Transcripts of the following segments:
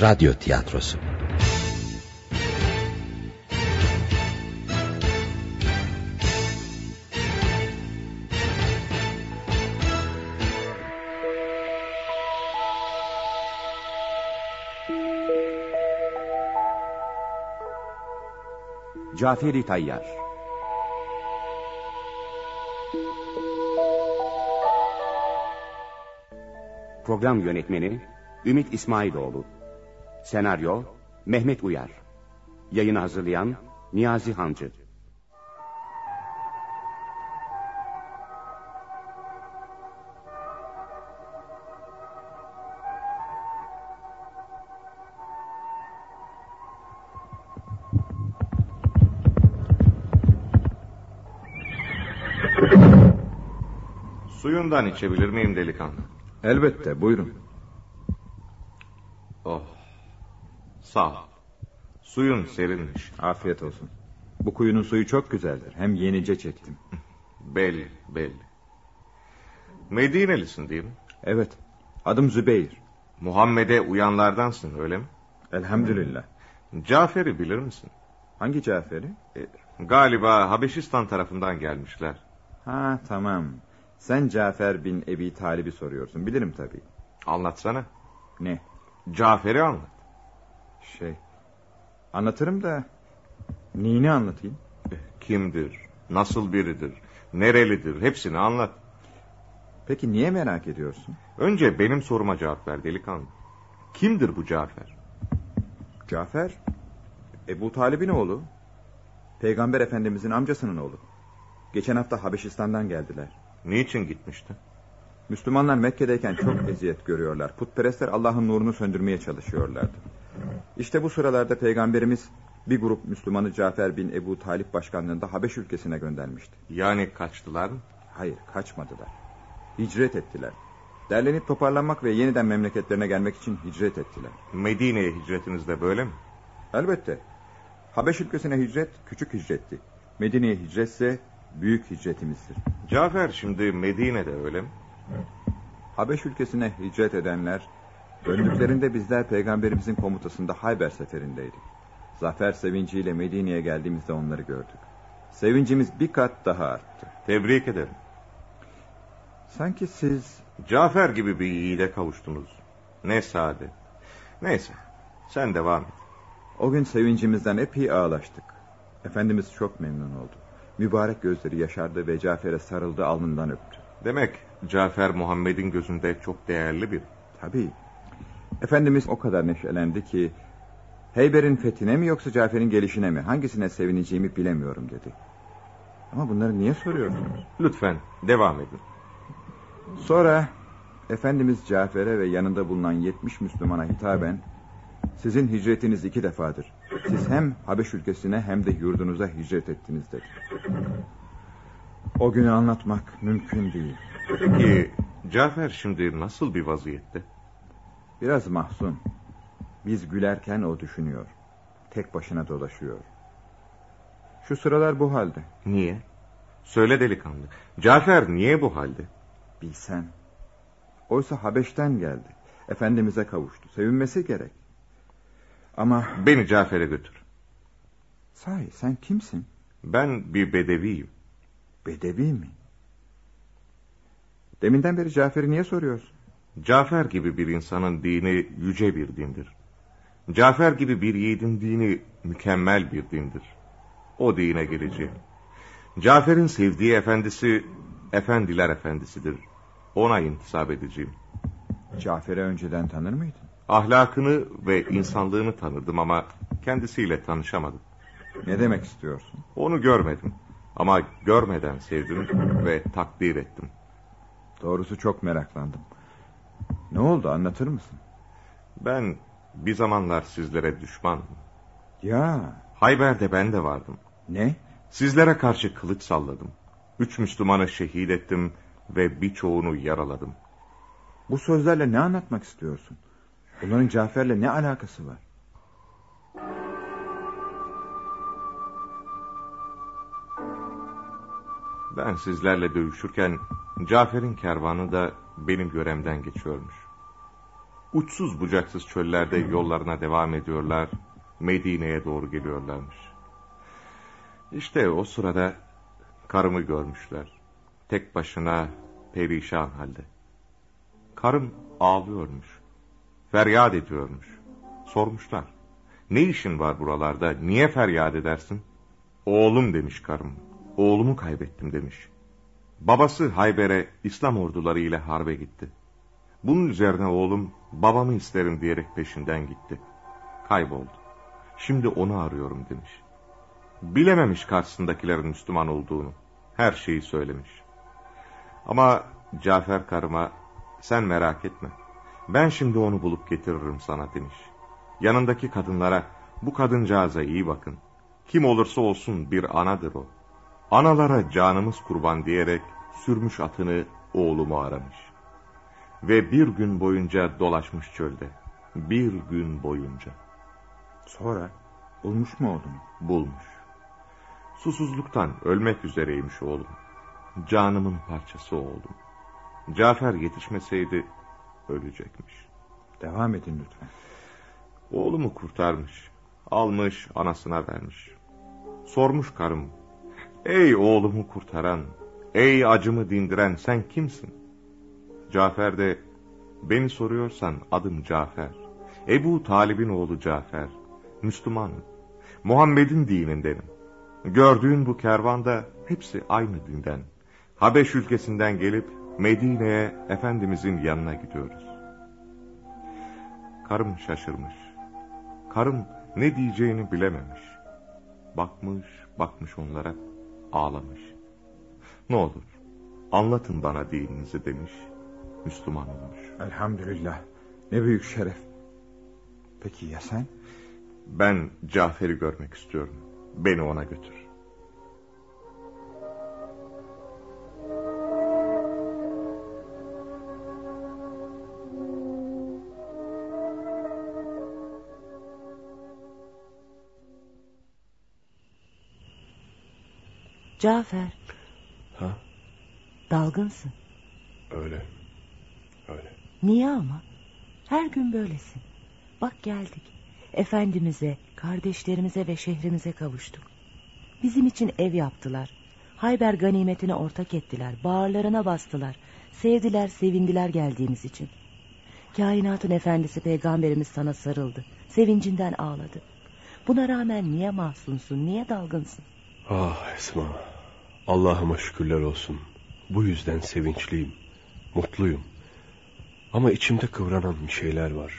Radyo Tiyatrosu. Caferi Tayyar. Program Yönetmeni Ümit İsmailoğlu Senaryo Mehmet Uyar Yayını hazırlayan Niyazi Hancı Suyundan içebilir miyim delikanlı? Elbette buyurun. Oh. Sağ ol. Suyun serinmiş. Afiyet olsun. Bu kuyunun suyu çok güzeldir. Hem yenice çektim. Belli belli. Medinelisin değil mi? Evet. Adım Zübeyir. Muhammed'e uyanlardansın öyle mi? Elhamdülillah. Cafer'i bilir misin? Hangi Cafer'i? E, galiba Habeşistan tarafından gelmişler. Ha tamam. Sen Cafer bin Ebi Talib'i soruyorsun. Bilirim tabii. Anlatsana. Ne? Cafer'i anlat. Şey... Anlatırım da... Neyini anlatayım? E, kimdir? Nasıl biridir? Nerelidir? Hepsini anlat. Peki niye merak ediyorsun? Önce benim soruma cevap ver delikanlı. Kimdir bu Cafer? Cafer... Ebu Talib'in oğlu. Peygamber Efendimizin amcasının oğlu. Geçen hafta Habeşistan'dan geldiler. Niçin gitmişti? Müslümanlar Mekke'deyken çok eziyet görüyorlar. Putperestler Allah'ın nurunu söndürmeye çalışıyorlardı. İşte bu sıralarda Peygamberimiz bir grup Müslümanı Cafer bin Ebu Talip başkanlığında Habeş ülkesine göndermişti. Yani kaçtılar mı? Hayır kaçmadılar. Hicret ettiler. Derlenip toparlanmak ve yeniden memleketlerine gelmek için hicret ettiler. Medine'ye hicretiniz de böyle mi? Elbette. Habeş ülkesine hicret küçük hicretti. Medine'ye hicretse büyük hicretimizdir. Cafer şimdi Medine'de öyle mi? Habeş ülkesine hicret edenler döndüklerinde bizler peygamberimizin komutasında Hayber seferindeydik. Zafer sevinciyle Medine'ye geldiğimizde onları gördük. Sevincimiz bir kat daha arttı. Tebrik ederim. Sanki siz... Cafer gibi bir yiğide kavuştunuz. Ne saadet. Neyse sen devam et. O gün sevincimizden epey ağlaştık. Efendimiz çok memnun oldu. Mübarek gözleri yaşardı ve Cafer'e sarıldı alnından öptü. Demek Cafer Muhammed'in gözünde çok değerli bir. Tabii. Efendimiz o kadar neşelendi ki... Heyber'in fethine mi yoksa Cafer'in gelişine mi hangisine sevineceğimi bilemiyorum dedi. Ama bunları niye soruyorsunuz? Lütfen devam edin. Sonra Efendimiz Cafer'e ve yanında bulunan 70 Müslümana hitaben sizin hicretiniz iki defadır. Siz hem Habeş ülkesine hem de yurdunuza hicret ettiniz dedi. O günü anlatmak mümkün değil. Peki Cafer şimdi nasıl bir vaziyette? Biraz mahzun. Biz gülerken o düşünüyor. Tek başına dolaşıyor. Şu sıralar bu halde. Niye? Söyle delikanlı. Cafer niye bu halde? Bilsen. Oysa Habeş'ten geldi. Efendimiz'e kavuştu. Sevinmesi gerek. Ama... Beni Cafer'e götür. Sahi sen kimsin? Ben bir bedeviyim. Bedevi mi? Deminden beri Cafer'i niye soruyorsun? Cafer gibi bir insanın dini yüce bir dindir. Cafer gibi bir yiğidin dini mükemmel bir dindir. O dine geleceğim. Cafer'in sevdiği efendisi, efendiler efendisidir. Ona intisap edeceğim. Cafer'i önceden tanır mıydın? Ahlakını ve insanlığını tanırdım ama kendisiyle tanışamadım. Ne demek istiyorsun? Onu görmedim. Ama görmeden sevdim ve takdir ettim. Doğrusu çok meraklandım. Ne oldu anlatır mısın? Ben bir zamanlar sizlere düşmandım. Ya. Hayber'de ben de vardım. Ne? Sizlere karşı kılıç salladım. Üç Müslümanı şehit ettim ve birçoğunu yaraladım. Bu sözlerle ne anlatmak istiyorsun? Bunların Cafer'le ne alakası var? Ben sizlerle dövüşürken Cafer'in kervanı da benim göremden geçiyormuş. uçsuz bucaksız çöllerde yollarına devam ediyorlar, Medine'ye doğru geliyorlarmış. İşte o sırada karımı görmüşler. Tek başına perişan halde. Karım ağlıyormuş. Feryat ediyormuş. Sormuşlar. Ne işin var buralarda? Niye feryat edersin? Oğlum demiş karım. Oğlumu kaybettim demiş. Babası Hayber'e İslam orduları ile harbe gitti. Bunun üzerine oğlum babamı isterim diyerek peşinden gitti. Kayboldu. Şimdi onu arıyorum demiş. Bilememiş karşısındakilerin Müslüman olduğunu. Her şeyi söylemiş. Ama Cafer karıma sen merak etme. Ben şimdi onu bulup getiririm sana demiş. Yanındaki kadınlara bu kadıncağıza iyi bakın. Kim olursa olsun bir anadır o. Analara canımız kurban diyerek sürmüş atını oğlumu aramış. Ve bir gün boyunca dolaşmış çölde. Bir gün boyunca. Sonra bulmuş mu oğlum? Bulmuş. Susuzluktan ölmek üzereymiş oğlum. Canımın parçası oğlum. Cafer yetişmeseydi ölecekmiş. Devam edin lütfen. Oğlumu kurtarmış. Almış anasına vermiş. Sormuş karım. Ey oğlumu kurtaran, ey acımı dindiren sen kimsin? Cafer de beni soruyorsan adım Cafer. Ebu Talib'in oğlu Cafer. Müslümanım. Muhammed'in dinindenim. Gördüğün bu kervanda hepsi aynı dinden. Habeş ülkesinden gelip Medine'ye Efendimizin yanına gidiyoruz. Karım şaşırmış. Karım ne diyeceğini bilememiş. Bakmış, bakmış onlara, ağlamış. Ne olur, anlatın bana dininizi demiş. Müslüman olmuş. Elhamdülillah. Ne büyük şeref. Peki ya sen? Ben Cafer'i görmek istiyorum. Beni ona götür. Cafer. Ha? Dalgınsın. Öyle. Öyle. Niye ama? Her gün böylesin. Bak geldik. Efendimiz'e, kardeşlerimize ve şehrimize kavuştuk. Bizim için ev yaptılar. Hayber ganimetine ortak ettiler. Bağırlarına bastılar. Sevdiler, sevindiler geldiğimiz için. Kainatın efendisi peygamberimiz sana sarıldı. Sevincinden ağladı. Buna rağmen niye mahzunsun, niye dalgınsın? Ah Esma. Allah'ıma şükürler olsun. Bu yüzden sevinçliyim. Mutluyum. Ama içimde kıvranan bir şeyler var.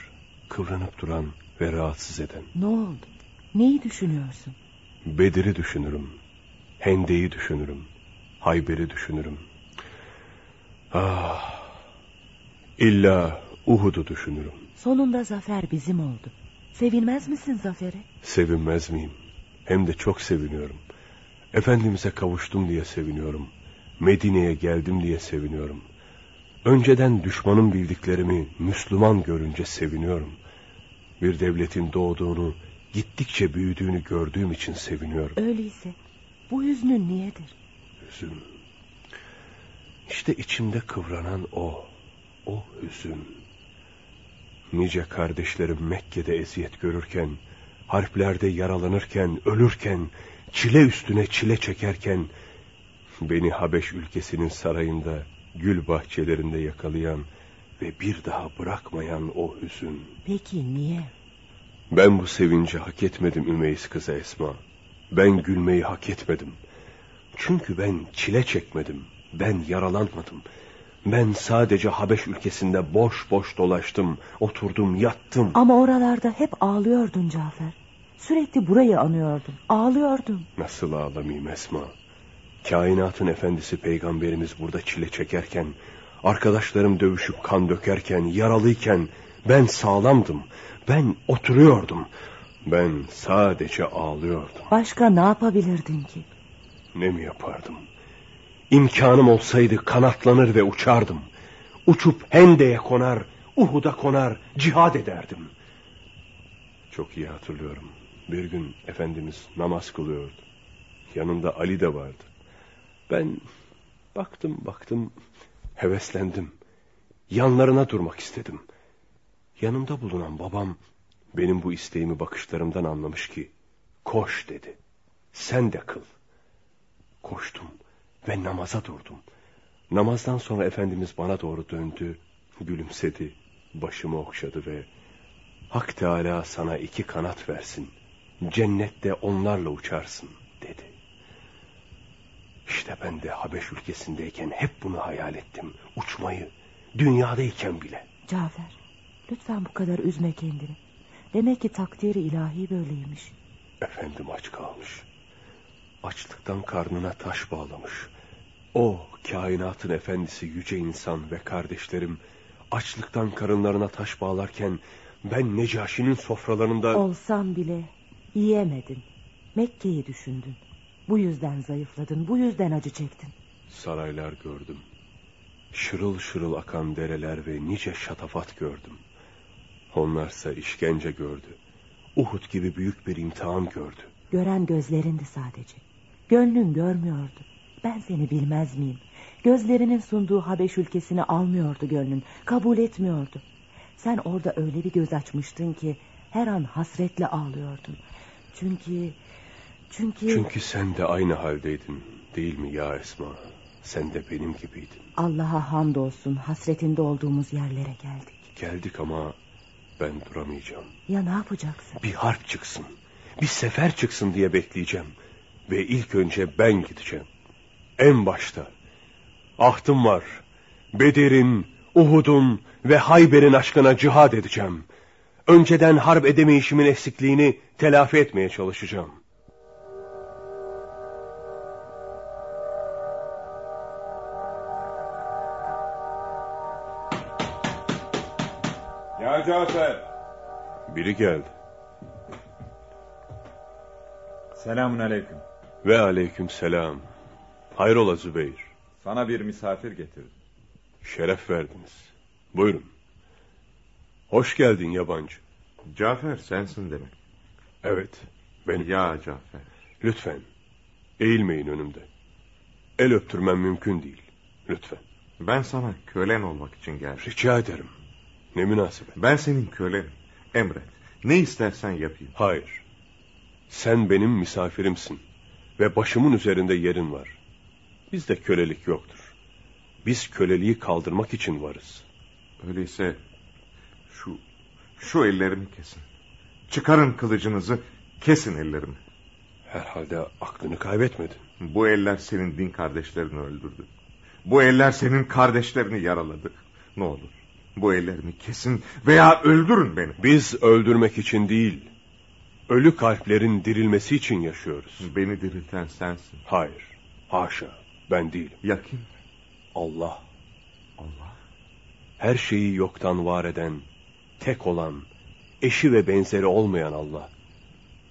Kıvranıp duran ve rahatsız eden. Ne oldu? Neyi düşünüyorsun? Bedir'i düşünürüm. Hende'yi düşünürüm. Hayber'i düşünürüm. Ah. İlla Uhud'u düşünürüm. Sonunda zafer bizim oldu. Sevinmez misin zafere? Sevinmez miyim? Hem de çok seviniyorum. Efendimiz'e kavuştum diye seviniyorum. Medine'ye geldim diye seviniyorum. Önceden düşmanın bildiklerimi Müslüman görünce seviniyorum. Bir devletin doğduğunu, gittikçe büyüdüğünü gördüğüm için seviniyorum. Öyleyse bu hüznün niyedir? Hüzün. İşte içimde kıvranan o. O hüzün. Nice kardeşlerim Mekke'de eziyet görürken, harplerde yaralanırken, ölürken, çile üstüne çile çekerken, beni Habeş ülkesinin sarayında, gül bahçelerinde yakalayan ve bir daha bırakmayan o hüzün. Peki niye? Ben bu sevinci hak etmedim Ümeyiz kızı Esma. Ben gülmeyi hak etmedim. Çünkü ben çile çekmedim. Ben yaralanmadım. Ben sadece Habeş ülkesinde boş boş dolaştım. Oturdum, yattım. Ama oralarda hep ağlıyordun Cafer. Sürekli burayı anıyordun. Ağlıyordun. Nasıl ağlamayayım Esma? Kainatın efendisi peygamberimiz burada çile çekerken, arkadaşlarım dövüşüp kan dökerken, yaralıyken ben sağlamdım. Ben oturuyordum. Ben sadece ağlıyordum. Başka ne yapabilirdin ki? Ne mi yapardım? İmkanım olsaydı kanatlanır ve uçardım. Uçup Hende'ye konar, Uhud'a konar, cihad ederdim. Çok iyi hatırlıyorum. Bir gün Efendimiz namaz kılıyordu. Yanında Ali de vardı. Ben baktım baktım heveslendim. Yanlarına durmak istedim. Yanımda bulunan babam benim bu isteğimi bakışlarımdan anlamış ki koş dedi. Sen de kıl. Koştum ve namaza durdum. Namazdan sonra Efendimiz bana doğru döndü, gülümsedi, başımı okşadı ve Hak Teala sana iki kanat versin. Cennette onlarla uçarsın dedi. İşte ben de Habeş ülkesindeyken hep bunu hayal ettim. Uçmayı, dünyadayken bile. Cafer, lütfen bu kadar üzme kendini. Demek ki takdiri ilahi böyleymiş. Efendim aç kalmış. Açlıktan karnına taş bağlamış. O kainatın efendisi yüce insan ve kardeşlerim açlıktan karınlarına taş bağlarken ben Necaşi'nin sofralarında... Olsam bile yiyemedin. Mekke'yi düşündün. Bu yüzden zayıfladın, bu yüzden acı çektin. Saraylar gördüm. Şırıl şırıl akan dereler ve nice şatafat gördüm. Onlarsa işkence gördü. Uhud gibi büyük bir imtihan gördü. Gören gözlerindi sadece. Gönlün görmüyordu. Ben seni bilmez miyim? Gözlerinin sunduğu Habeş ülkesini almıyordu gönlün. Kabul etmiyordu. Sen orada öyle bir göz açmıştın ki her an hasretle ağlıyordun. Çünkü çünkü Çünkü sen de aynı haldeydin değil mi ya Esma? Sen de benim gibiydin. Allah'a hamdolsun hasretinde olduğumuz yerlere geldik. Geldik ama ben duramayacağım. Ya ne yapacaksın? Bir harp çıksın. Bir sefer çıksın diye bekleyeceğim. Ve ilk önce ben gideceğim. En başta. Ahtım var. Bedir'in, Uhud'un ve Hayber'in aşkına cihad edeceğim. Önceden harp edemeyişimin eksikliğini telafi etmeye çalışacağım. Ya Cafer. Biri geldi. Selamun aleyküm. Ve aleyküm selam. Hayrola Zübeyir. Sana bir misafir getirdim. Şeref verdiniz. Buyurun. Hoş geldin yabancı. Cafer sensin demek. Evet, benim. Ya Cafer. Lütfen, eğilmeyin önümde. El öptürmem mümkün değil. Lütfen. Ben sana kölen olmak için geldim. Rica ederim. Ne münasebet. Ben senin kölenim. Emret. Ne istersen yapayım. Hayır. Sen benim misafirimsin. Ve başımın üzerinde yerin var. Bizde kölelik yoktur. Biz köleliği kaldırmak için varız. Öyleyse şu şu ellerimi kesin. Çıkarın kılıcınızı, kesin ellerimi. Herhalde aklını kaybetmedin. Bu eller senin din kardeşlerini öldürdü. Bu eller senin kardeşlerini yaraladı. Ne olur bu ellerimi kesin veya öldürün beni. Biz öldürmek için değil, ölü kalplerin dirilmesi için yaşıyoruz. Beni dirilten sensin. Hayır, haşa, ben değilim. Ya kim? Allah, Allah. her şeyi yoktan var eden, tek olan, eşi ve benzeri olmayan Allah.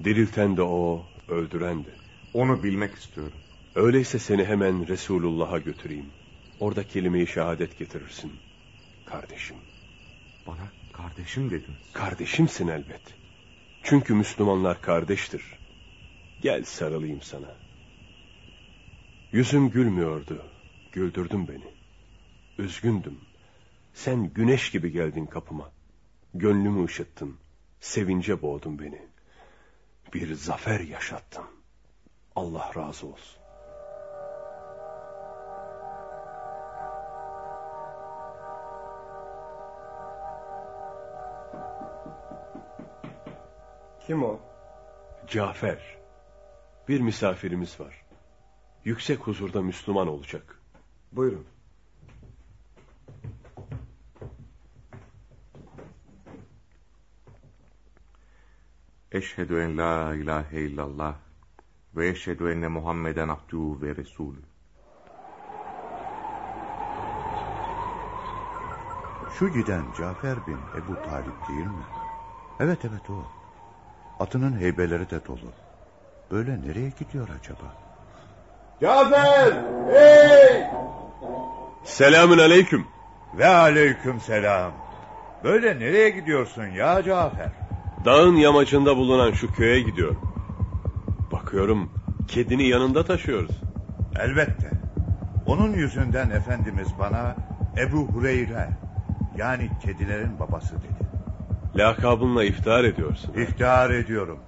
Dirilten de O, öldüren de. Onu bilmek istiyorum. Öyleyse seni hemen Resulullah'a götüreyim. Orada kelime-i şehadet getirirsin. Kardeşim. Bana kardeşim dediniz. Kardeşimsin elbet. Çünkü Müslümanlar kardeştir. Gel sarılayım sana. Yüzüm gülmüyordu. Güldürdün beni. Üzgündüm. Sen güneş gibi geldin kapıma. Gönlümü ışıttın. Sevince boğdun beni. Bir zafer yaşattın. Allah razı olsun. Kim o? Cafer. Bir misafirimiz var. Yüksek huzurda Müslüman olacak. Buyurun. Eşhedü en la ilahe illallah ve eşhedü enne Muhammeden abduhu ve resulü. Şu giden Cafer bin Ebu Talip değil mi? Evet evet o. Atının heybeleri de dolu. Böyle nereye gidiyor acaba? Cafer! Hey! Selamün aleyküm. Ve aleyküm selam. Böyle nereye gidiyorsun ya Cafer? Dağın yamacında bulunan şu köye gidiyorum. Bakıyorum kedini yanında taşıyoruz. Elbette. Onun yüzünden Efendimiz bana Ebu Hureyre yani kedilerin babası dedi. Lakabınla iftihar ediyorsun. İftihar ediyorum.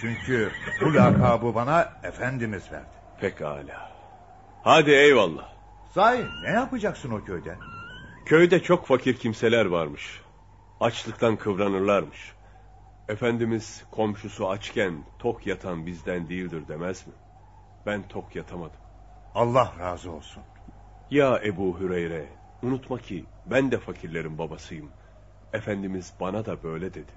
Çünkü bu lakabı bana Efendimiz verdi. Pekala. Hadi eyvallah. Sahi ne yapacaksın o köyde? Köyde çok fakir kimseler varmış. Açlıktan kıvranırlarmış. Efendimiz komşusu açken tok yatan bizden değildir demez mi? Ben tok yatamadım. Allah razı olsun. Ya Ebu Hüreyre, unutma ki ben de fakirlerin babasıyım. Efendimiz bana da böyle dedi.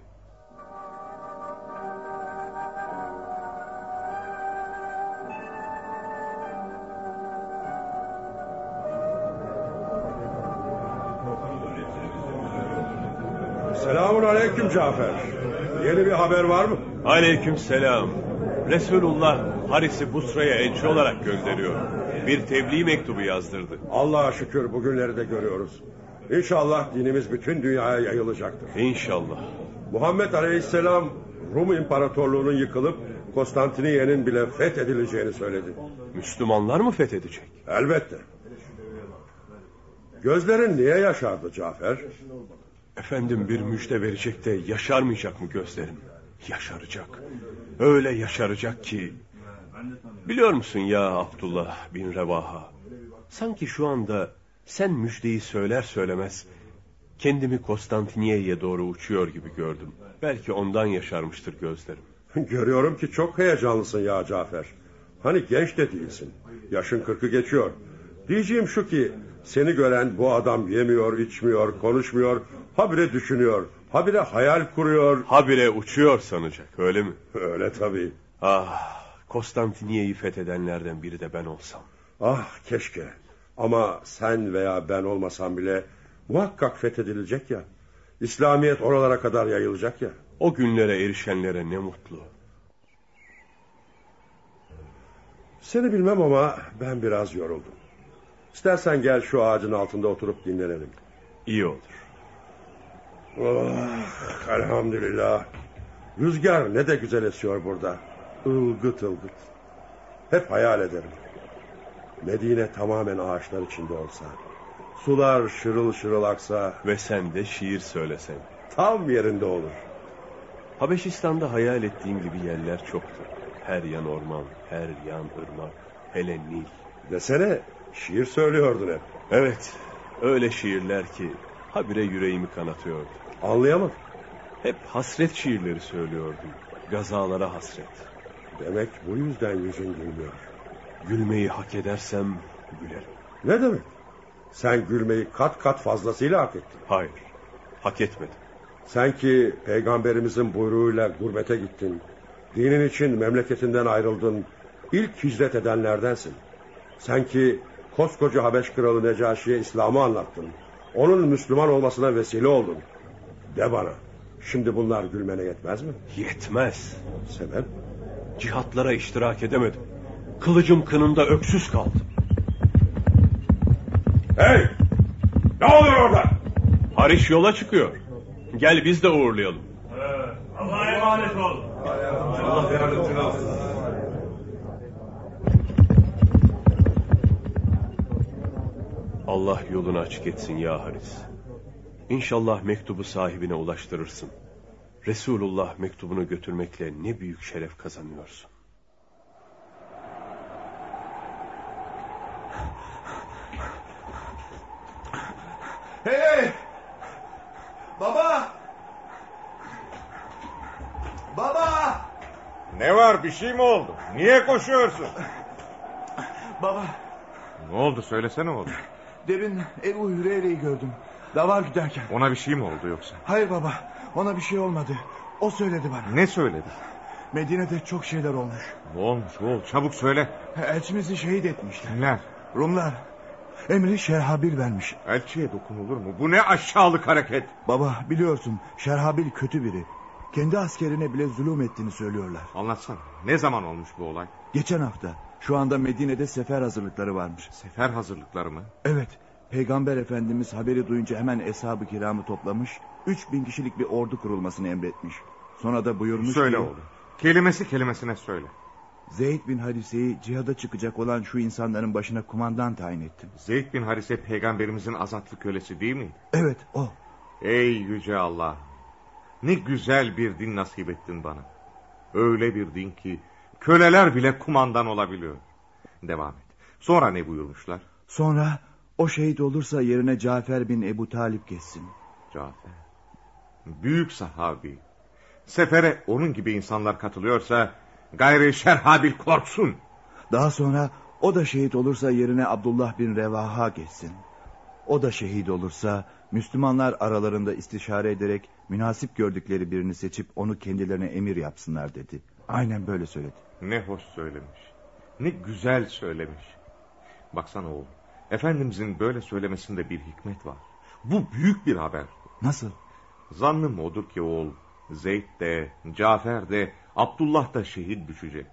Selamun aleyküm Cafer. Yeni bir haber var mı? Aleyküm selam. Resulullah Haris'i Busra'ya elçi olarak gönderiyor. Bir tebliğ mektubu yazdırdı. Allah'a şükür bugünleri de görüyoruz. İnşallah dinimiz bütün dünyaya yayılacaktır. İnşallah. Muhammed Aleyhisselam Rum İmparatorluğu'nun yıkılıp Konstantiniye'nin bile fethedileceğini söyledi. Müslümanlar mı fethedecek? Elbette. Gözlerin niye yaşardı Cafer? Efendim bir müjde verecek de yaşarmayacak mı gözlerim? Yaşaracak. Öyle yaşaracak ki... Biliyor musun ya Abdullah bin Revaha? Sanki şu anda sen müjdeyi söyler söylemez... Kendimi Konstantiniye'ye doğru uçuyor gibi gördüm. Belki ondan yaşarmıştır gözlerim. Görüyorum ki çok heyecanlısın ya Cafer. Hani genç de değilsin. Yaşın kırkı geçiyor. Diyeceğim şu ki seni gören bu adam yemiyor, içmiyor, konuşmuyor. Habire düşünüyor, habire hayal kuruyor. Habire uçuyor sanacak öyle mi? Öyle tabii. Ah Konstantiniye'yi fethedenlerden biri de ben olsam. Ah keşke. Ama sen veya ben olmasam bile muhakkak fethedilecek ya. İslamiyet oralara kadar yayılacak ya. O günlere erişenlere ne mutlu. Seni bilmem ama ben biraz yoruldum. İstersen gel şu ağacın altında oturup dinlenelim. İyi olur. Oh, elhamdülillah. Rüzgar ne de güzel esiyor burada. Ilgıt ılgıt. Hep hayal ederim. Medine tamamen ağaçlar içinde olsa. Sular şırıl şırıl aksa. Ve sen de şiir söylesen. Tam yerinde olur. Habeşistan'da hayal ettiğim gibi yerler çoktu. Her yan orman, her yan ırmak, hele Nil. Desene şiir söylüyordun hep. Evet, öyle şiirler ki habire yüreğimi kanatıyordu. Anlayamadım. Hep hasret şiirleri söylüyordum. Gazalara hasret. Demek bu yüzden yüzün gülmüyor. Gülmeyi hak edersem gülerim. Ne demek? Sen gülmeyi kat kat fazlasıyla hak ettin. Hayır, hak etmedim. Sen ki peygamberimizin buyruğuyla gurbete gittin. Dinin için memleketinden ayrıldın. İlk hicret edenlerdensin. Sen ki koskoca Habeş kralı Necaşi'ye İslam'ı anlattın. Onun Müslüman olmasına vesile oldun. De bana. Şimdi bunlar gülmene yetmez mi? Yetmez. Sebep? Cihatlara iştirak edemedim. Kılıcım kınında öksüz kaldım. Hey! Ne oluyor orada? Hariş yola çıkıyor. Gel biz de uğurlayalım. Allah'a emanet ol. Allah yardımcın olsun. Allah yolunu açık etsin ya Haris. İnşallah mektubu sahibine ulaştırırsın. Resulullah mektubunu götürmekle ne büyük şeref kazanıyorsun. Hey! Baba! Baba! Ne var bir şey mi oldu? Niye koşuyorsun? Baba Ne oldu söylesene oğlum. demin Ebu Hüreyre'yi gördüm. Dava giderken. Ona bir şey mi oldu yoksa? Hayır baba ona bir şey olmadı. O söyledi bana. Ne söyledi? Medine'de çok şeyler olmuş. Ne olmuş oğul çabuk söyle. Elçimizi şehit etmişler. Kimler? Rumlar. Emri Şerhabil vermiş. Elçiye dokunulur mu? Bu ne aşağılık hareket? Baba biliyorsun Şerhabil kötü biri. Kendi askerine bile zulüm ettiğini söylüyorlar. Anlatsana. Ne zaman olmuş bu olay? Geçen hafta şu anda Medine'de sefer hazırlıkları varmış. Sefer hazırlıkları mı? Evet Peygamber Efendimiz haberi duyunca hemen eshab-ı kiramı toplamış. 3000 kişilik bir ordu kurulmasını emretmiş. Sonra da buyurmuş Söyle ki... oğlum. Kelimesi kelimesine söyle. Zeyd bin Harise'yi cihada çıkacak olan şu insanların başına kumandan tayin ettim. Zeyd bin Harise peygamberimizin azatlı kölesi değil miydi? Evet o. Ey yüce Allah. Ne güzel bir din nasip ettin bana. Öyle bir din ki köleler bile kumandan olabiliyor. Devam et. Sonra ne buyurmuşlar? Sonra o şehit olursa yerine Cafer bin Ebu Talip geçsin. Cafer. Büyük sahabi. Sefere onun gibi insanlar katılıyorsa gayri şerhabil korksun. Daha sonra o da şehit olursa yerine Abdullah bin Revaha geçsin. O da şehit olursa Müslümanlar aralarında istişare ederek münasip gördükleri birini seçip onu kendilerine emir yapsınlar dedi. Aynen böyle söyledi. Ne hoş söylemiş. Ne güzel söylemiş. Baksana oğul. Efendimizin böyle söylemesinde bir hikmet var. Bu büyük bir haber. Nasıl? Zannım odur ki oğul. Zeyd de, Cafer de, Abdullah da şehit düşecek.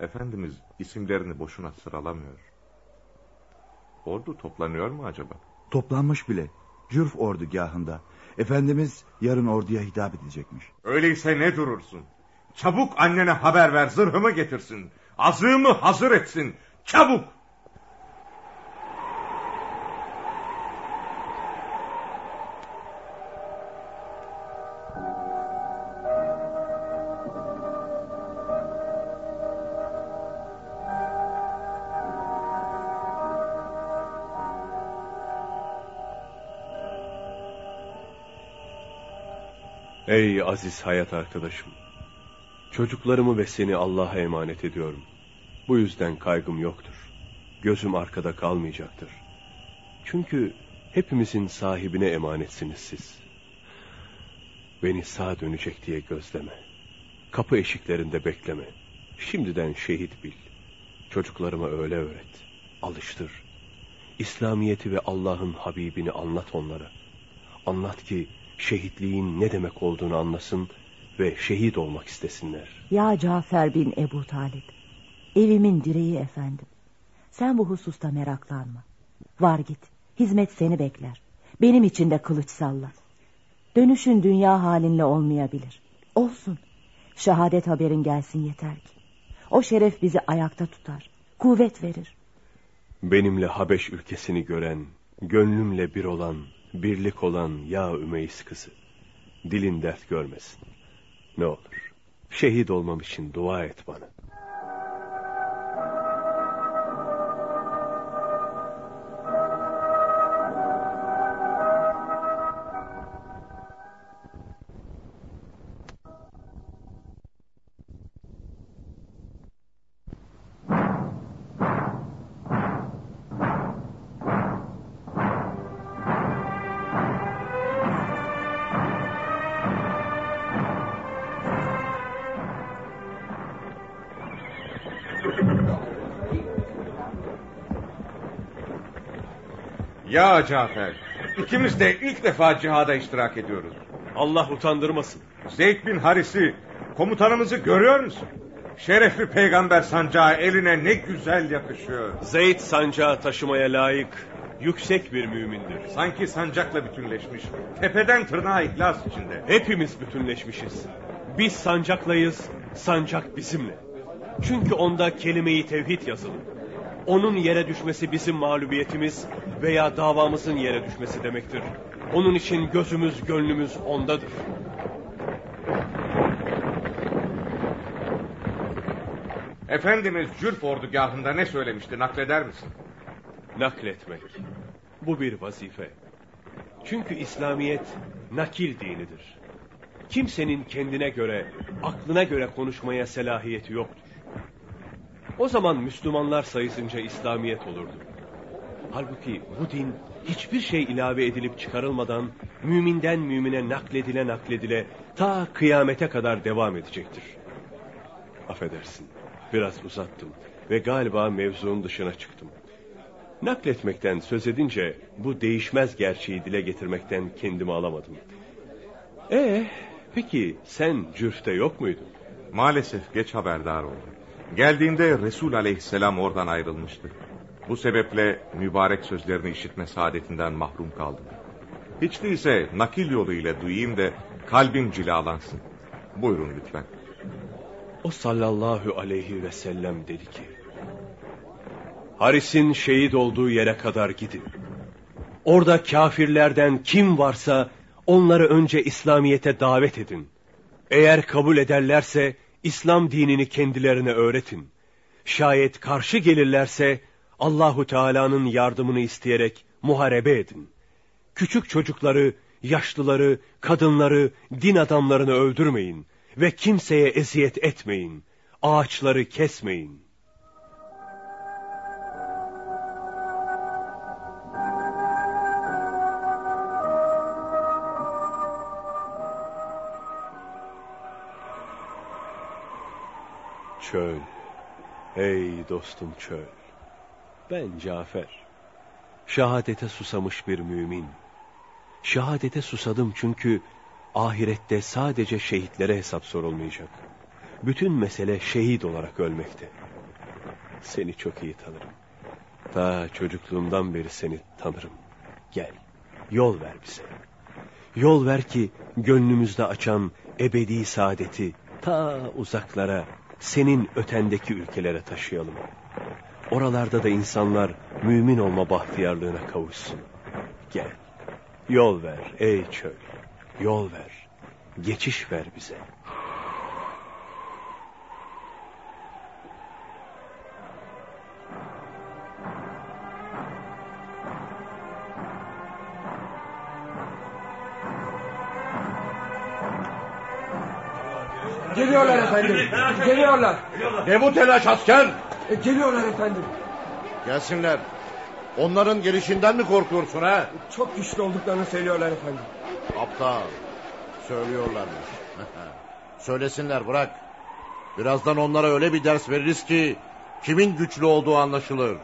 Efendimiz isimlerini boşuna sıralamıyor. Ordu toplanıyor mu acaba? Toplanmış bile. Cürf ordugahında. Efendimiz yarın orduya hitap edecekmiş. Öyleyse ne durursun? Çabuk annene haber ver zırhımı getirsin. Azığımı hazır etsin. Çabuk! Ey aziz hayat arkadaşım. Çocuklarımı ve seni Allah'a emanet ediyorum. Bu yüzden kaygım yoktur. Gözüm arkada kalmayacaktır. Çünkü hepimizin sahibine emanetsiniz siz. Beni sağ dönecek diye gözleme. Kapı eşiklerinde bekleme. Şimdiden şehit bil. Çocuklarıma öyle öğret. Alıştır. İslamiyeti ve Allah'ın Habibini anlat onlara. Anlat ki şehitliğin ne demek olduğunu anlasın ve şehit olmak istesinler. Ya Cafer bin Ebu Talip, evimin direği efendim. Sen bu hususta meraklanma. Var git, hizmet seni bekler. Benim için de kılıç salla. Dönüşün dünya halinle olmayabilir. Olsun. Şehadet haberin gelsin yeter ki. O şeref bizi ayakta tutar. Kuvvet verir. Benimle Habeş ülkesini gören, gönlümle bir olan, birlik olan ya Ümeyiz kızı. Dilin dert görmesin. Ne olur. Şehit olmam için dua et bana. Ya Cafer, ikimiz de ilk defa cihada iştirak ediyoruz. Allah utandırmasın. Zeyd bin Haris'i, komutanımızı görüyor musun? Şerefli peygamber sancağı eline ne güzel yakışıyor. Zeyd sancağı taşımaya layık, yüksek bir mümindir. Sanki sancakla bütünleşmiş, tepeden tırnağa ihlas içinde. Hepimiz bütünleşmişiz. Biz sancaklayız, sancak bizimle. Çünkü onda kelime-i tevhid yazılı. Onun yere düşmesi bizim mağlubiyetimiz veya davamızın yere düşmesi demektir. Onun için gözümüz, gönlümüz ondadır. Efendimiz Cürf ordugahında ne söylemişti nakleder misin? Nakletmek. Bu bir vazife. Çünkü İslamiyet nakil dinidir. Kimsenin kendine göre, aklına göre konuşmaya selahiyeti yoktur. O zaman Müslümanlar sayısınca İslamiyet olurdu. Halbuki bu din hiçbir şey ilave edilip çıkarılmadan müminden mümine nakledile nakledile ta kıyamete kadar devam edecektir. Affedersin biraz uzattım ve galiba mevzunun dışına çıktım. Nakletmekten söz edince bu değişmez gerçeği dile getirmekten kendimi alamadım. Ee, peki sen cürfte yok muydun? Maalesef geç haberdar oldum. Geldiğinde Resul aleyhisselam oradan ayrılmıştı. Bu sebeple mübarek sözlerini işitme saadetinden mahrum kaldım. Hiç değilse nakil yoluyla duyayım da kalbim cilalansın. Buyurun lütfen. O sallallahu aleyhi ve sellem dedi ki... Haris'in şehit olduğu yere kadar gidin. Orada kafirlerden kim varsa onları önce İslamiyet'e davet edin. Eğer kabul ederlerse İslam dinini kendilerine öğretin. Şayet karşı gelirlerse Allahu Teala'nın yardımını isteyerek muharebe edin. Küçük çocukları, yaşlıları, kadınları, din adamlarını öldürmeyin ve kimseye eziyet etmeyin. Ağaçları kesmeyin. Çöl. Ey dostum çöl. Ben Cafer. Şehadete susamış bir mümin. Şehadete susadım çünkü ahirette sadece şehitlere hesap sorulmayacak. Bütün mesele şehit olarak ölmekte. Seni çok iyi tanırım. Ta çocukluğumdan beri seni tanırım. Gel, yol ver bize. Yol ver ki gönlümüzde açan ebedi saadeti ta uzaklara, senin ötendeki ülkelere taşıyalım. Oralarda da insanlar mümin olma bahtiyarlığına kavuşsun. Gel, yol ver ey çöl, yol ver, geçiş ver bize. Geliyorlar. Ne bu telaş asker? E, geliyorlar efendim. Gelsinler. Onların gelişinden mi korkuyorsun ha? Çok güçlü olduklarını söylüyorlar efendim. Aptal. Söylüyorlarmış. Söylesinler bırak. Birazdan onlara öyle bir ders veririz ki... ...kimin güçlü olduğu anlaşılır.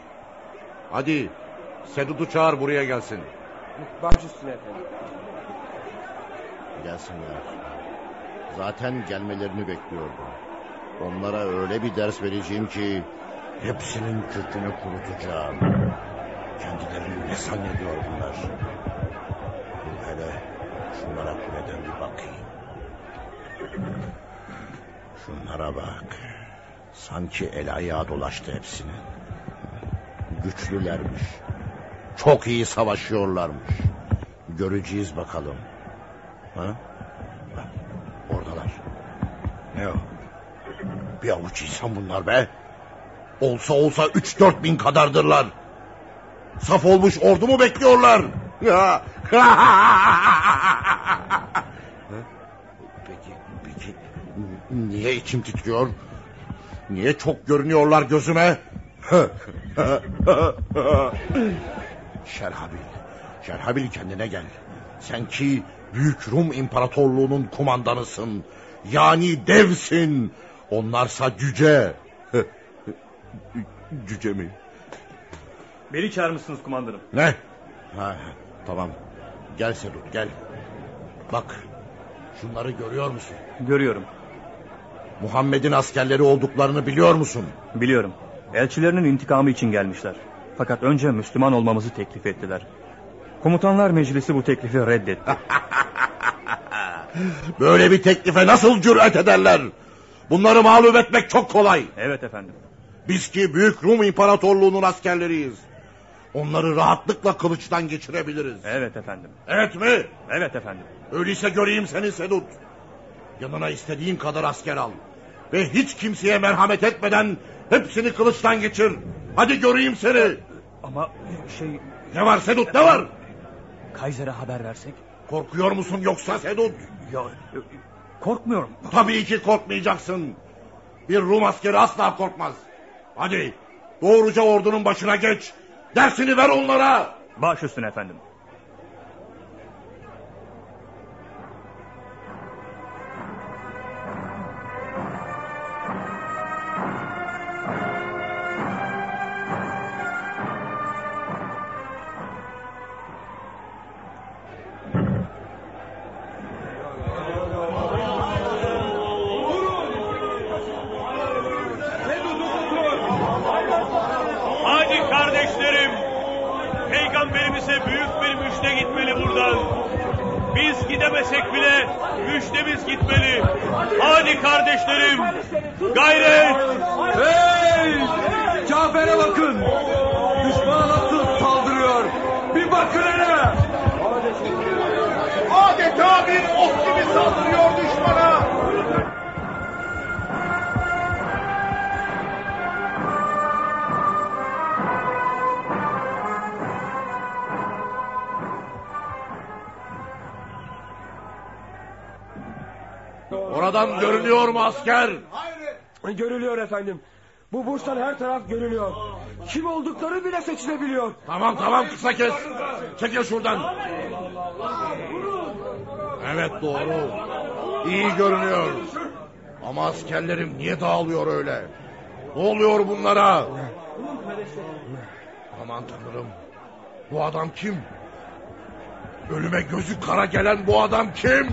Hadi Sedut'u çağır buraya gelsin. Baş üstüne efendim. Gelsinler. Zaten gelmelerini bekliyordum. Onlara öyle bir ders vereceğim ki... ...hepsinin kökünü kurutacağım. Kendilerini ne zannediyor bunlar? Hele şunlara kuleden bir bakayım. Şunlara bak. Sanki el ayağı dolaştı hepsinin. Güçlülermiş. Çok iyi savaşıyorlarmış. Göreceğiz bakalım. Ha? Bak, oradalar. Ne o? Bir avuç insan bunlar be. Olsa olsa üç dört bin kadardırlar. Saf olmuş ordu mu bekliyorlar? peki, peki niye içim titriyor? Niye çok görünüyorlar gözüme? Şerhabil, Şerhabil kendine gel. Sen ki Büyük Rum İmparatorluğu'nun kumandanısın. Yani devsin. Onlarsa cüce. cüce mi? Beni çağırmışsınız kumandanım. Ne? Ha, tamam. Gel Sedut gel. Bak şunları görüyor musun? Görüyorum. Muhammed'in askerleri olduklarını biliyor musun? Biliyorum. Elçilerinin intikamı için gelmişler. Fakat önce Müslüman olmamızı teklif ettiler. Komutanlar Meclisi bu teklifi reddetti. Böyle bir teklife nasıl cüret ederler? Bunları mağlup etmek çok kolay. Evet efendim. Biz ki Büyük Rum İmparatorluğu'nun askerleriyiz. Onları rahatlıkla kılıçtan geçirebiliriz. Evet efendim. Evet mi? Evet efendim. Öyleyse göreyim seni Sedut. Yanına istediğin kadar asker al. Ve hiç kimseye merhamet etmeden hepsini kılıçtan geçir. Hadi göreyim seni. Ama şey... Ne var Sedut ne var? Kaiser'e haber versek? Korkuyor musun yoksa Sedut? Ya, korkmuyorum. Tabii ki korkmayacaksın. Bir Rum askeri asla korkmaz. Hadi doğruca ordunun başına geç. Dersini ver onlara. Baş üstüne efendim. Biz gidemesek bile müjdemiz gitmeli. Hadi kardeşlerim. Gayret. Hey! Cafer'e bakın. Düşman nasıl saldırıyor. Bir bakın hele. Adeta saldırıyor düşmana. Oradan görünüyor mu asker? Görülüyor efendim. Bu burçtan her taraf görülüyor. Kim oldukları bile seçilebiliyor. Tamam tamam kısa kes. Çekil şuradan. Evet doğru. İyi görünüyor. Ama askerlerim niye dağılıyor öyle? Ne oluyor bunlara? Aman tanrım. Bu adam kim? Ölüme gözü kara gelen bu adam kim?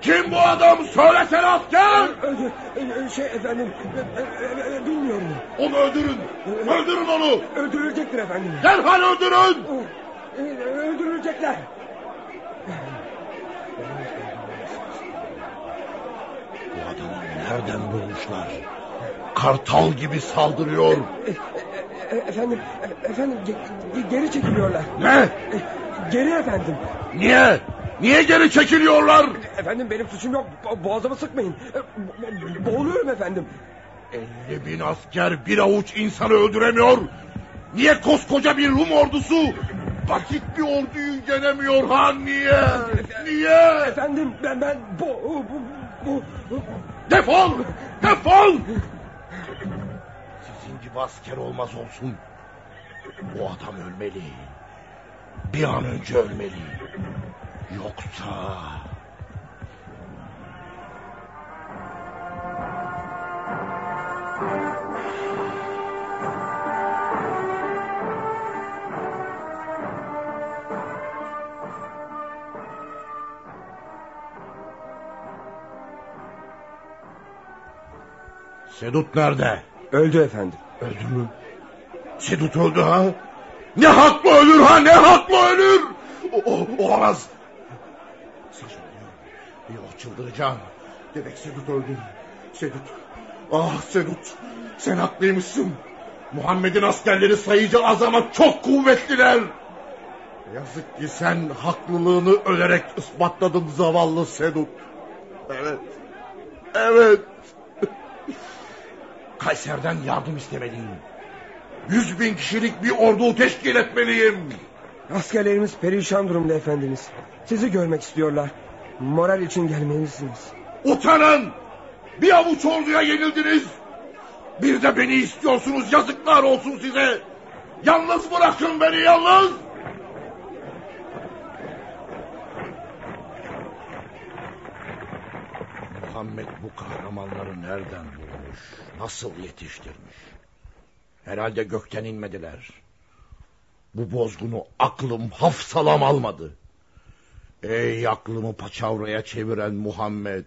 Kim bu adam? Söylesene asker! Şey efendim, bilmiyorum. Onu öldürün. Öldürün onu. Öldürülecektir efendim. Derhal öldürün. Öldürülecekler. Bu adamı nereden bulmuşlar? Kartal gibi saldırıyor. E, Efendim, e, efendim ge- ge- geri çekiliyorlar. Ne? E, Geri efendim. Niye? Niye geri çekiliyorlar? Efendim benim suçum yok. Bo- Boğazımı sıkmayın. E, bo- bo- Boğuluyorum efendim. 50 bin asker bir avuç insanı öldüremiyor. Niye koskoca bir Rum ordusu basit bir orduyu yenemiyor ha niye? Niye? Efendim ben ben bu bu bu, bu Defol! Defol! Sizin gibi asker olmaz olsun. Bu adam ölmeli. Bir an önce ölmeli. Yoksa... Sedut nerede? Öldü efendim. Öldü mü? Sedut öldü ha? Ne haklı ölür ha ne haklı ölür? O, o, olamaz. Saçmalıyor. Yok çıldıracağım. Demek Sedut öldü. Sedut. Ah Sedut. Sen haklıymışsın. Muhammed'in askerleri sayıca az ama çok kuvvetliler. Yazık ki sen haklılığını ölerek ispatladın zavallı Sedut. Evet. Evet. Kayser'den yardım istemeliyim. Yüz bin kişilik bir ordu teşkil etmeliyim. Askerlerimiz perişan durumda efendimiz. Sizi görmek istiyorlar. Moral için gelmelisiniz. Utanın! Bir avuç orduya yenildiniz. Bir de beni istiyorsunuz yazıklar olsun size. Yalnız bırakın beni yalnız. Muhammed bu kahramanları nereden bulmuş? Nasıl yetiştirmiş? Herhalde gökten inmediler. Bu bozgunu aklım hafsalam almadı. Ey aklımı paçavraya çeviren Muhammed.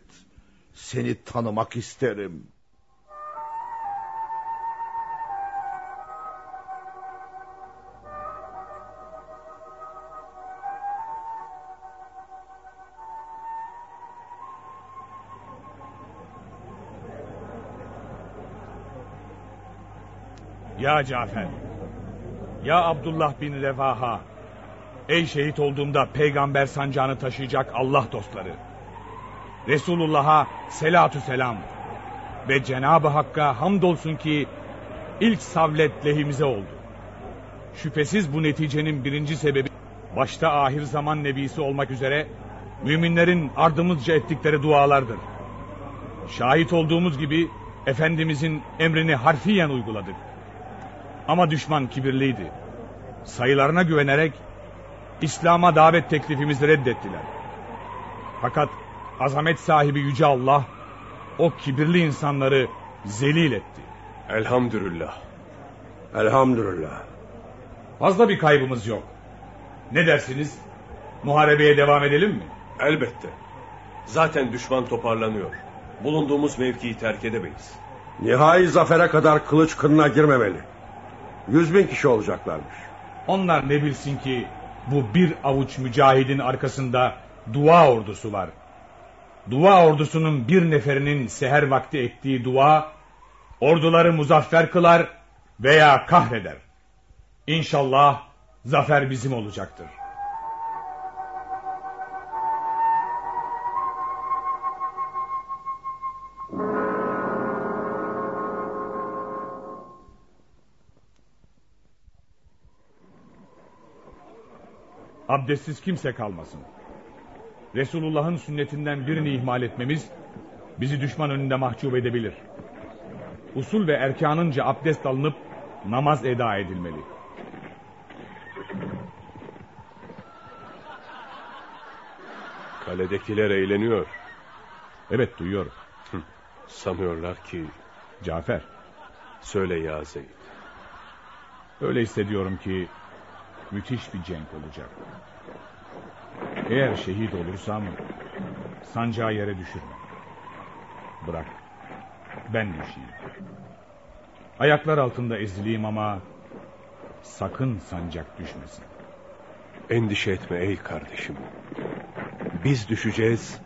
Seni tanımak isterim. Ya Cafer. Ya Abdullah bin Revaha. Ey şehit olduğumda peygamber sancağını taşıyacak Allah dostları. Resulullah'a selatü selam. Ve Cenab-ı Hakk'a hamdolsun ki ilk savlet lehimize oldu. Şüphesiz bu neticenin birinci sebebi başta ahir zaman nebisi olmak üzere müminlerin ardımızca ettikleri dualardır. Şahit olduğumuz gibi Efendimizin emrini harfiyen uyguladık. Ama düşman kibirliydi. Sayılarına güvenerek İslam'a davet teklifimizi reddettiler. Fakat azamet sahibi Yüce Allah o kibirli insanları zelil etti. Elhamdülillah. Elhamdülillah. Fazla bir kaybımız yok. Ne dersiniz? Muharebeye devam edelim mi? Elbette. Zaten düşman toparlanıyor. Bulunduğumuz mevkiyi terk edemeyiz. Nihai zafere kadar kılıç kınına girmemeli. Yüz bin kişi olacaklarmış. Onlar ne bilsin ki bu bir avuç mücahidin arkasında dua ordusu var dua ordusunun bir neferinin seher vakti ettiği dua orduları muzaffer kılar veya kahreder. İnşallah zafer bizim olacaktır. Abdestsiz kimse kalmasın. Resulullah'ın sünnetinden birini ihmal etmemiz bizi düşman önünde mahcup edebilir. Usul ve erkanınca abdest alınıp namaz eda edilmeli. Kaledekiler eğleniyor. Evet duyuyorum. Sanıyorlar ki... Cafer. Söyle ya Zeyd. Öyle hissediyorum ki müthiş bir cenk olacak. Eğer şehit olursam sancağı yere düşürme. Bırak. Ben düşeyim. Ayaklar altında ezileyim ama sakın sancak düşmesin. Endişe etme ey kardeşim. Biz düşeceğiz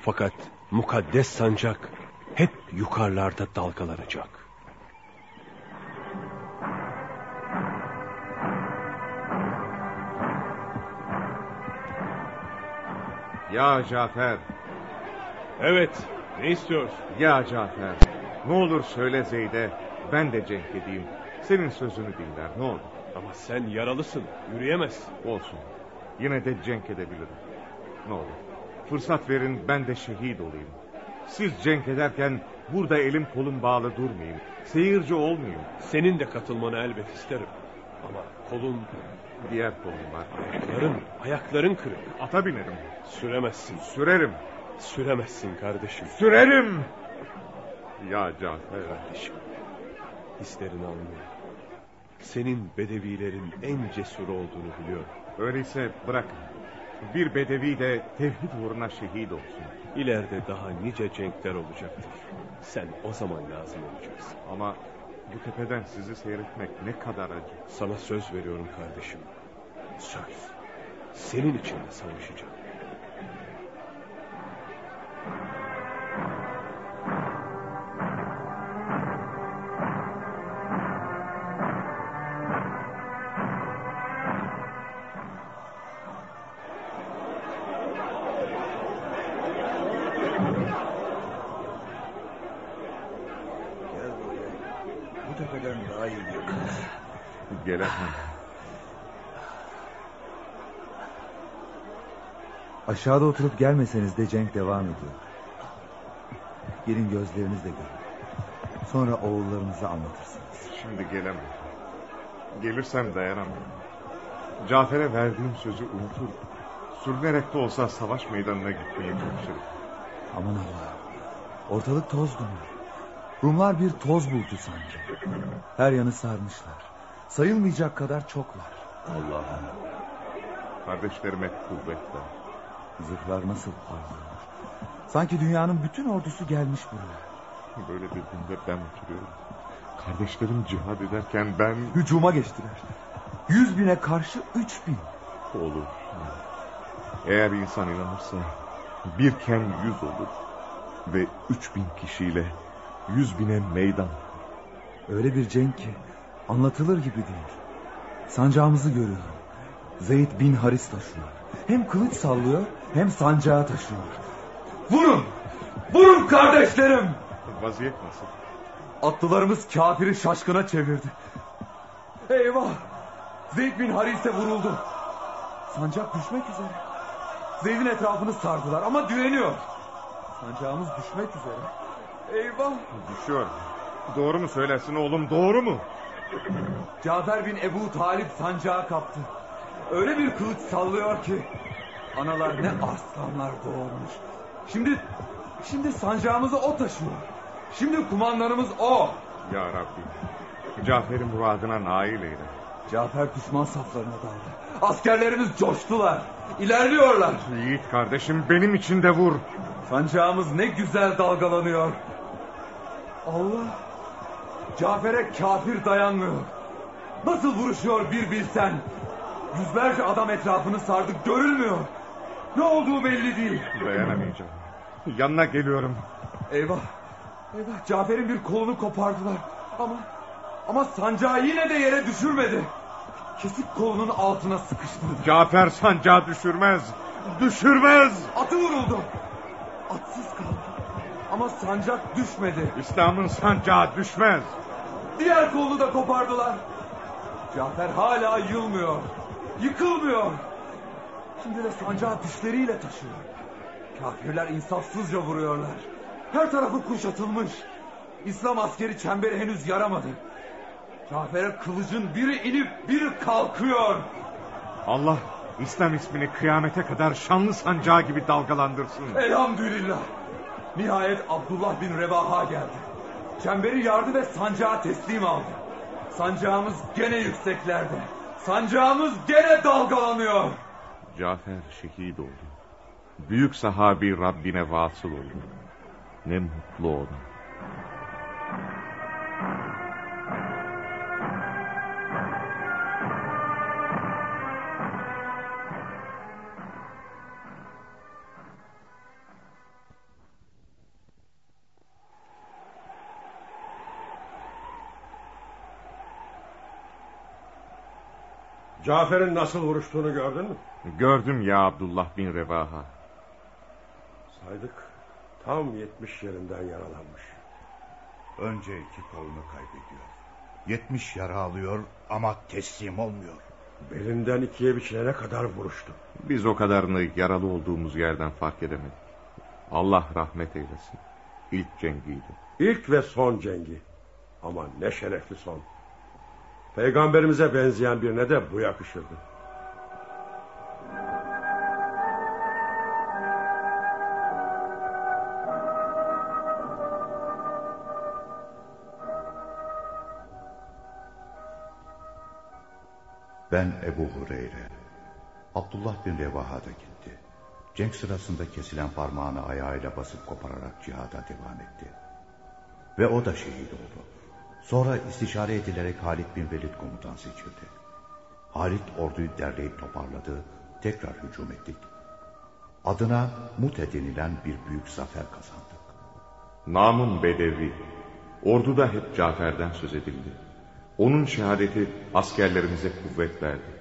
fakat mukaddes sancak hep yukarılarda dalgalanacak. Ya Cafer. Evet, ne istiyorsun? Ya Cafer. Ne olur söyle Zeyd'e. Ben de cenk edeyim. Senin sözünü dinler ne olur. Ama sen yaralısın, yürüyemezsin. Olsun. Yine de cenk edebilirim. Ne olur. Fırsat verin ben de şehit olayım. Siz cenk ederken burada elim kolum bağlı durmayayım. Seyirci olmayayım. Senin de katılmanı elbet isterim. Ama kolun... Diğer kolum var. Ayakların, ayakların kırık. Ata binerim. Süremezsin. Sürerim. Süremezsin kardeşim. Sürerim. Ya Cafer. Kardeşim. Hislerini anlıyorum. Senin bedevilerin en cesur olduğunu biliyorum. Öyleyse bırak. Bir bedevi de tevhid uğruna şehit olsun. İleride daha nice cenkler olacaktır. Sen o zaman lazım olacaksın. Ama bu tepeden sizi seyretmek ne kadar acı. Sana söz veriyorum kardeşim. Söz. Senin için de savaşacağım. Aşağıda oturup gelmeseniz de cenk devam ediyor. Gelin gözlerinizle görün. Sonra oğullarınıza anlatırsınız. Şimdi gelemem. Gelirsem dayanamam. Cafer'e verdiğim sözü unutur. Sürünerek de olsa savaş meydanına gitmeye çalışırım. Aman Allah. Ortalık toz duman. Rumlar bir toz bulutu sanki. Her yanı sarmışlar. Sayılmayacak kadar çoklar. Allah'ım. Kardeşlerime kuvvet ver. Zırhlar nasıl parlıyor. Sanki dünyanın bütün ordusu gelmiş buraya. Böyle bir günde ben oturuyorum. Kardeşlerim cihad ederken ben... Hücuma geçtiler. Yüz bine karşı üç bin. Olur. Eğer insan inanırsa birken yüz olur. Ve üç bin kişiyle yüz bine meydan. Öyle bir cenk ki anlatılır gibi değil. Sancağımızı görüyorum. Zeyd bin Haris taşıyor. Hem kılıç sallıyor hem sancağı taşıyor. Vurun! Vurun kardeşlerim! Vaziyet nasıl? Atlılarımız kafiri şaşkına çevirdi. Eyvah! Zeyd bin Haris'e vuruldu. Sancak düşmek üzere. Zeyd'in etrafını sardılar ama direniyor. Sancağımız düşmek üzere. Eyvah! Düşüyor. Doğru mu söylersin oğlum doğru mu? Cafer bin Ebu Talip sancağı kaptı. Öyle bir kılıç sallıyor ki. Analar ne arslanlar doğurmuş. Şimdi şimdi sancağımızı o taşıyor. Şimdi kumandanımız o. Ya Rabbi. Cafer'in muradına nail eyle. Cafer düşman saflarına daldı. Askerlerimiz coştular. İlerliyorlar. Yiğit kardeşim benim için de vur. Sancağımız ne güzel dalgalanıyor. Allah. Cafer'e kafir dayanmıyor. Nasıl vuruşuyor bir bilsen. Yüzlerce adam etrafını sardı görülmüyor. Ne olduğu belli değil. Dayanamayacağım. Yanına geliyorum. Eyvah. Eyvah Cafer'in bir kolunu kopardılar. Ama ama sancağı yine de yere düşürmedi. Kesip kolunun altına sıkıştırdı. Cafer sancağı düşürmez. Düşürmez. Atı vuruldu. Atsız kaldı. Ama sancak düşmedi. İslam'ın sancağı düşmez. Diğer kolunu da kopardılar. Cafer hala yılmıyor. Yıkılmıyor. Şimdi de sancağı dişleriyle taşıyor. Kafirler insafsızca vuruyorlar. Her tarafı kuşatılmış. İslam askeri çemberi henüz yaramadı. Cafer'e kılıcın biri inip biri kalkıyor. Allah İslam ismini kıyamete kadar şanlı sancağı gibi dalgalandırsın. Elhamdülillah. Nihayet Abdullah bin Revaha geldi. Çemberi yardı ve sancağı teslim aldı. Sancağımız gene yükseklerde. Sancağımız gene dalgalanıyor. Cafer şehit oldu. Büyük sahabi Rabbine vasıl oldu. Ne mutlu ona. Cafer'in nasıl vuruştuğunu gördün mü? Gördüm ya Abdullah bin Revaha. Saydık. Tam yetmiş yerinden yaralanmış. Önce iki kolunu kaybediyor. Yetmiş yara alıyor ama teslim olmuyor. Belinden ikiye biçilene kadar vuruştu. Biz o kadarını yaralı olduğumuz yerden fark edemedik. Allah rahmet eylesin. İlk cengiydi. İlk ve son cengi. Ama ne şerefli son. Peygamberimize benzeyen birine de bu yakışırdı. Ben Ebu Hureyre. Abdullah bin Revaha da gitti. Cenk sırasında kesilen parmağını ayağıyla basıp kopararak cihada devam etti. Ve o da şehit oldu. Sonra istişare edilerek Halid bin Velid komutan seçildi. Halid orduyu derleyip toparladı, tekrar hücum ettik. Adına Mute denilen bir büyük zafer kazandık. Namun Bedevi, orduda hep Cafer'den söz edildi. Onun şehadeti askerlerimize kuvvet verdi.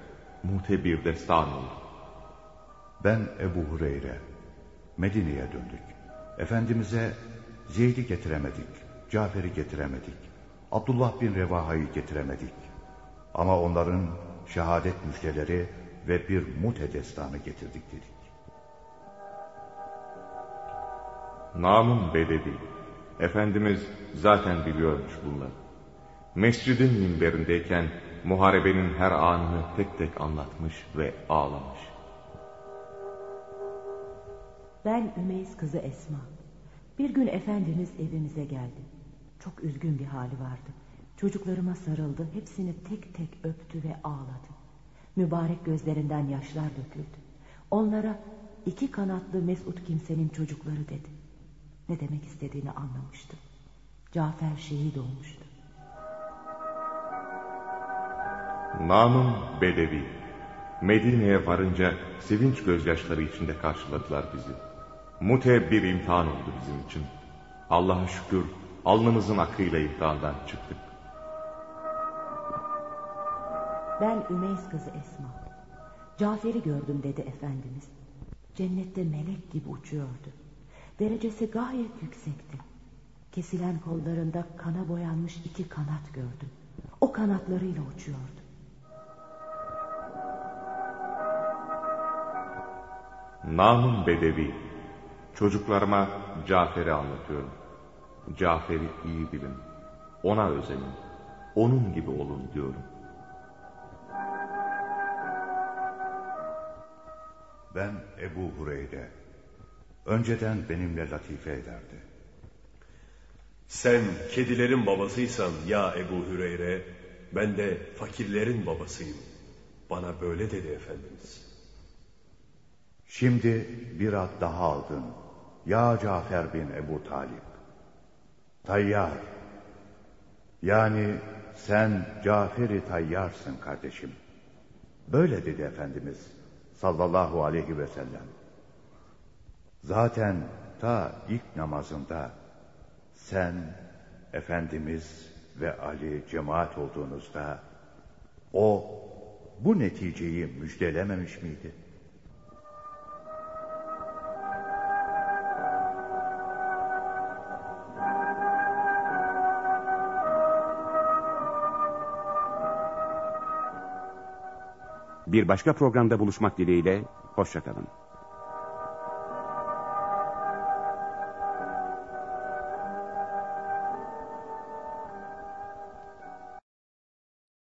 Mute bir destan oldu. Ben Ebu Hureyre. Medine'ye döndük. Efendimiz'e Zeyd'i getiremedik, Cafer'i getiremedik. Abdullah bin Revaha'yı getiremedik. Ama onların şehadet müjdeleri ve bir mute destanı getirdik dedik. Namın Bedevi. Efendimiz zaten biliyormuş bunları. Mescidin minberindeyken muharebenin her anını tek tek anlatmış ve ağlamış. Ben Ümeyiz kızı Esma. Bir gün Efendimiz evimize geldi. Çok üzgün bir hali vardı. Çocuklarıma sarıldı, hepsini tek tek öptü ve ağladı. Mübarek gözlerinden yaşlar döküldü. Onlara iki kanatlı mesut kimsenin çocukları dedi. Ne demek istediğini anlamıştım. Cafer şehit olmuştu. Namım Bedevi. Medine'ye varınca sevinç gözyaşları içinde karşıladılar bizi. Mute bir imtihan oldu bizim için. Allah'a şükür alnımızın akıyla imtihandan çıktık. Ben Ümeyiz kızı Esma. Cafer'i gördüm dedi Efendimiz. Cennette melek gibi uçuyordu. Derecesi gayet yüksekti. Kesilen kollarında kana boyanmış iki kanat gördüm. O kanatlarıyla uçuyordu. Namım Bedevi. Çocuklarıma Cafer'i anlatıyorum. Cafer'i iyi bilin. Ona özenin. Onun gibi olun diyorum. Ben Ebu Hureyre. Önceden benimle latife ederdi. Sen kedilerin babasıysan ya Ebu Hüreyre, ben de fakirlerin babasıyım. Bana böyle dedi Efendimiz. Şimdi bir ad daha aldın. Ya Cafer bin Ebu Talip. Tayyar. Yani sen Cafer-i Tayyarsın kardeşim. Böyle dedi Efendimiz sallallahu aleyhi ve sellem. Zaten ta ilk namazında sen Efendimiz ve Ali cemaat olduğunuzda o bu neticeyi müjdelememiş miydi? Bir başka programda buluşmak dileğiyle Hoşçakalın.